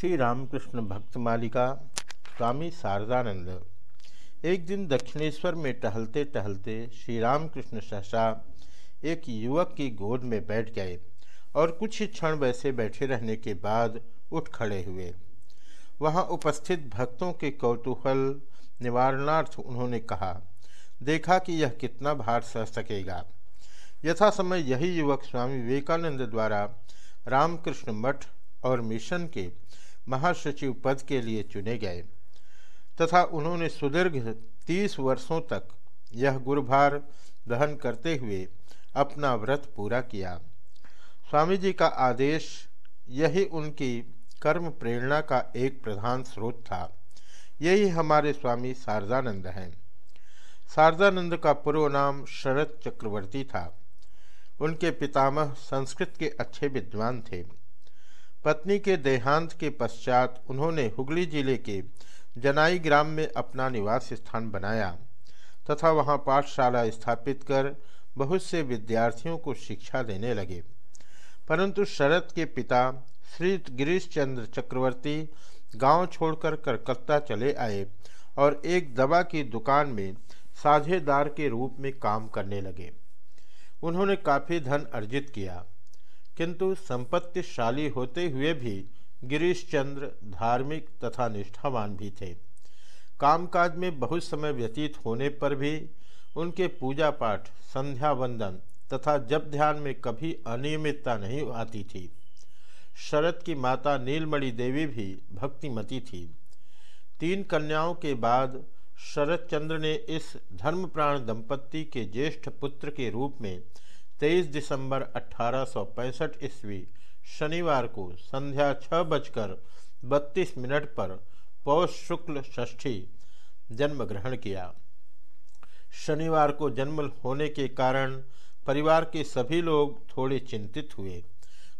श्री रामकृष्ण भक्त मालिका स्वामी शारदानंद। एक दिन दक्षिणेश्वर में टहलते टहलते श्री रामकृष्ण सहसा एक युवक की गोद में बैठ गए और कुछ ही क्षण वैसे बैठे रहने के बाद उठ खड़े हुए। वहाँ उपस्थित भक्तों के कौतूहल, निवारणार्थ उन्होंने कहा, देखा कि यह कितना भार सह सकेगा। यथा समय यही युवक स्वामी विवेकानंद द्वारा रामकृष्ण मठ और मिशन के महासचिव पद के लिए चुने गए तथा उन्होंने सुदीर्घ तीस वर्षों तक यह गुरुभार दहन करते हुए अपना व्रत पूरा किया। स्वामी जी का आदेश, यही उनकी कर्म प्रेरणा का एक प्रधान स्रोत था। यही हमारे स्वामी शारदानंद हैं। शारदानंद का पूर्व नाम शरद चक्रवर्ती था। उनके पितामह संस्कृत के अच्छे विद्वान थे। पत्नी के देहांत के पश्चात उन्होंने हुगली ज़िले के जनाई ग्राम में अपना निवास स्थान बनाया तथा वहाँ पाठशाला स्थापित कर बहुत से विद्यार्थियों को शिक्षा देने लगे। परंतु शरद के पिता श्री गिरीश चंद्र चक्रवर्ती गाँव छोड़कर कलकत्ता चले आए और एक दवा की दुकान में साझेदार के रूप में काम करने लगे। उन्होंने काफ़ी धन अर्जित किया। किंतु संपत्तिशाली होते हुए भी गिरीश चंद्र धार्मिक तथा निष्ठावान भी थे। कामकाज में बहुत समय व्यतीत होने पर भी उनके पूजा पाठ संध्या वंदन तथा जब ध्यान में कभी अनियमितता नहीं आती थी। शरद की माता नीलमणि देवी भी भक्तिमती थी। तीन कन्याओं के बाद शरद चंद्र ने इस धर्मप्राण दंपत्ति के ज्येष्ठ पुत्र के रूप में 23 दिसंबर अठारह सौ पैंसठ ईस्वी, शनिवार को संध्या छः बजकर बत्तीस मिनट पर पौष शुक्ल षष्ठी जन्म ग्रहण किया। शनिवार को जन्म होने के कारण परिवार के सभी लोग थोड़े चिंतित हुए,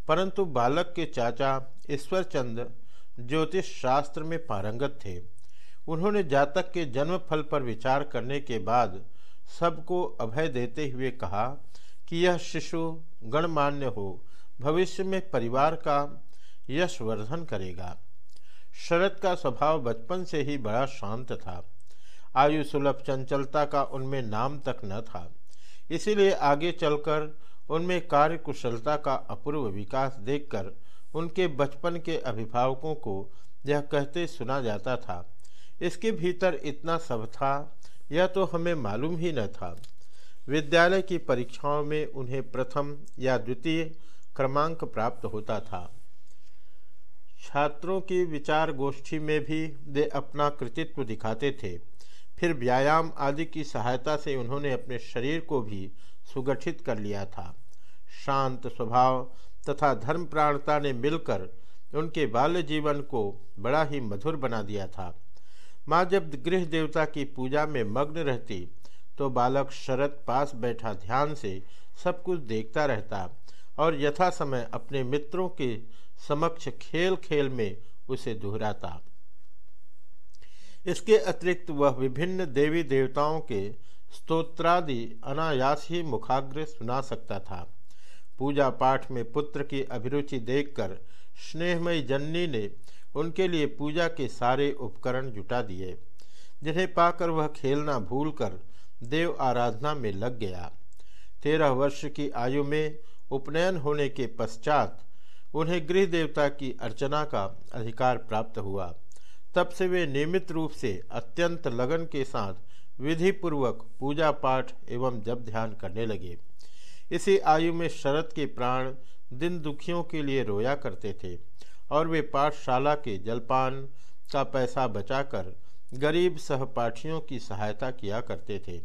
परंतु बालक के चाचा ईश्वरचंद ज्योतिष शास्त्र में पारंगत थे। उन्होंने जातक के जन्म फल पर विचार करने के बाद सबको अभय देते हुए कहा कि यह शिशु गणमान्य हो, भविष्य में परिवार का यशवर्धन करेगा। शरद का स्वभाव बचपन से ही बड़ा शांत था। आयु सुलभ चंचलता का उनमें नाम तक न था। इसीलिए आगे चलकर उनमें कार्य कुशलता का अपूर्व विकास देखकर उनके बचपन के अभिभावकों को यह कहते सुना जाता था। इसके भीतर इतना सब था, यह तो हमें मालूम ही न था। विद्यालय की परीक्षाओं में उन्हें प्रथम या द्वितीय क्रमांक प्राप्त होता था। छात्रों की विचार गोष्ठी में भी वे अपना कृतित्व दिखाते थे। फिर व्यायाम आदि की सहायता से उन्होंने अपने शरीर को भी सुगठित कर लिया था। शांत स्वभाव तथा धर्म प्राणता ने मिलकर उनके बाल्य जीवन को बड़ा ही मधुर बना दिया था। माँ जब गृह देवता की पूजा में मग्न रहती तो बालक शरद पास बैठा ध्यान से सब कुछ देखता रहता और यथा समय अपने मित्रों के समक्ष खेल खेल में उसे दोहराता। इसके अतिरिक्त वह विभिन्न देवी देवताओं के स्तोत्रादि अनायास ही मुखाग्र सुना सकता था। पूजा पाठ में पुत्र की अभिरुचि देखकर स्नेहमयी जननी ने उनके लिए पूजा के सारे उपकरण जुटा दिए, जिन्हें पाकर वह खेलना भूलकर देव आराधना में लग गया। तेरह वर्ष की आयु में उपनयन होने के पश्चात उन्हें गृह देवता की अर्चना का अधिकार प्राप्त हुआ। तब से वे नियमित रूप से अत्यंत लगन के साथ विधि पूर्वक पूजा पाठ एवं जब ध्यान करने लगे। इसी आयु में शरद के प्राण दिन दुखियों के लिए रोया करते थे और वे पाठशाला के जलपान का पैसा बचाकर गरीब सहपाठियों की सहायता किया करते थे।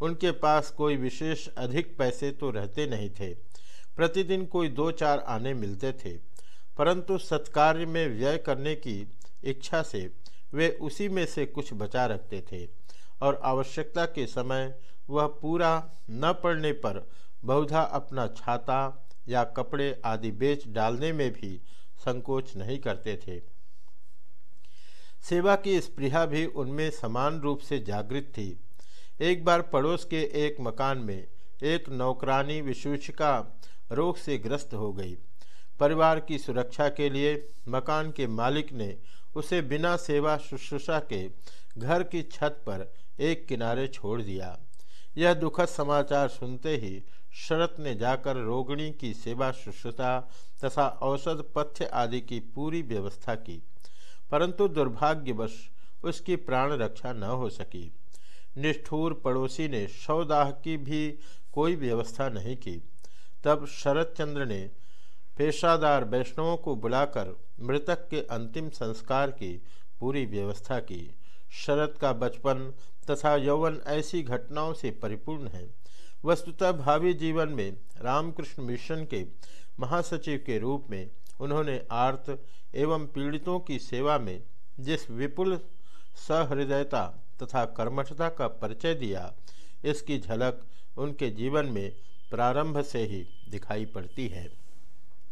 उनके पास कोई विशेष अधिक पैसे तो रहते नहीं थे। प्रतिदिन कोई दो चार आने मिलते थे। परंतु सत्कार्य में व्यय करने की इच्छा से वे उसी में से कुछ बचा रखते थे और आवश्यकता के समय वह पूरा न पड़ने पर बहुधा अपना छाता या कपड़े आदि बेच डालने में भी संकोच नहीं करते थे। सेवा की स्पृहा भी उनमें समान रूप से जागृत थी। एक बार पड़ोस के एक मकान में एक नौकरानी विसूचिका रोग से ग्रस्त हो गई। परिवार की सुरक्षा के लिए मकान के मालिक ने उसे बिना सेवा शुश्रूषा के घर की छत पर एक किनारे छोड़ दिया। यह दुखद समाचार सुनते ही शरत ने जाकर रोगिणी की सेवा शुश्रूषा तथा औषध, पथ्य आदि की पूरी व्यवस्था की। परंतु दुर्भाग्यवश उसकी प्राण रक्षा न हो सकी। निष्ठुर पड़ोसी ने शवदाह की भी कोई व्यवस्था नहीं की। तब शरद चंद्र ने पेशादार वैष्णवों को बुलाकर मृतक के अंतिम संस्कार की पूरी व्यवस्था की। शरद का बचपन तथा यौवन ऐसी घटनाओं से परिपूर्ण है। वस्तुतः भावी जीवन में रामकृष्ण मिशन के महासचिव के रूप में उन्होंने आर्त एवं पीड़ितों की सेवा में जिस विपुल सहृदयता तथा कर्मठता का परिचय दिया, इसकी झलक उनके जीवन में प्रारंभ से ही दिखाई पड़ती है।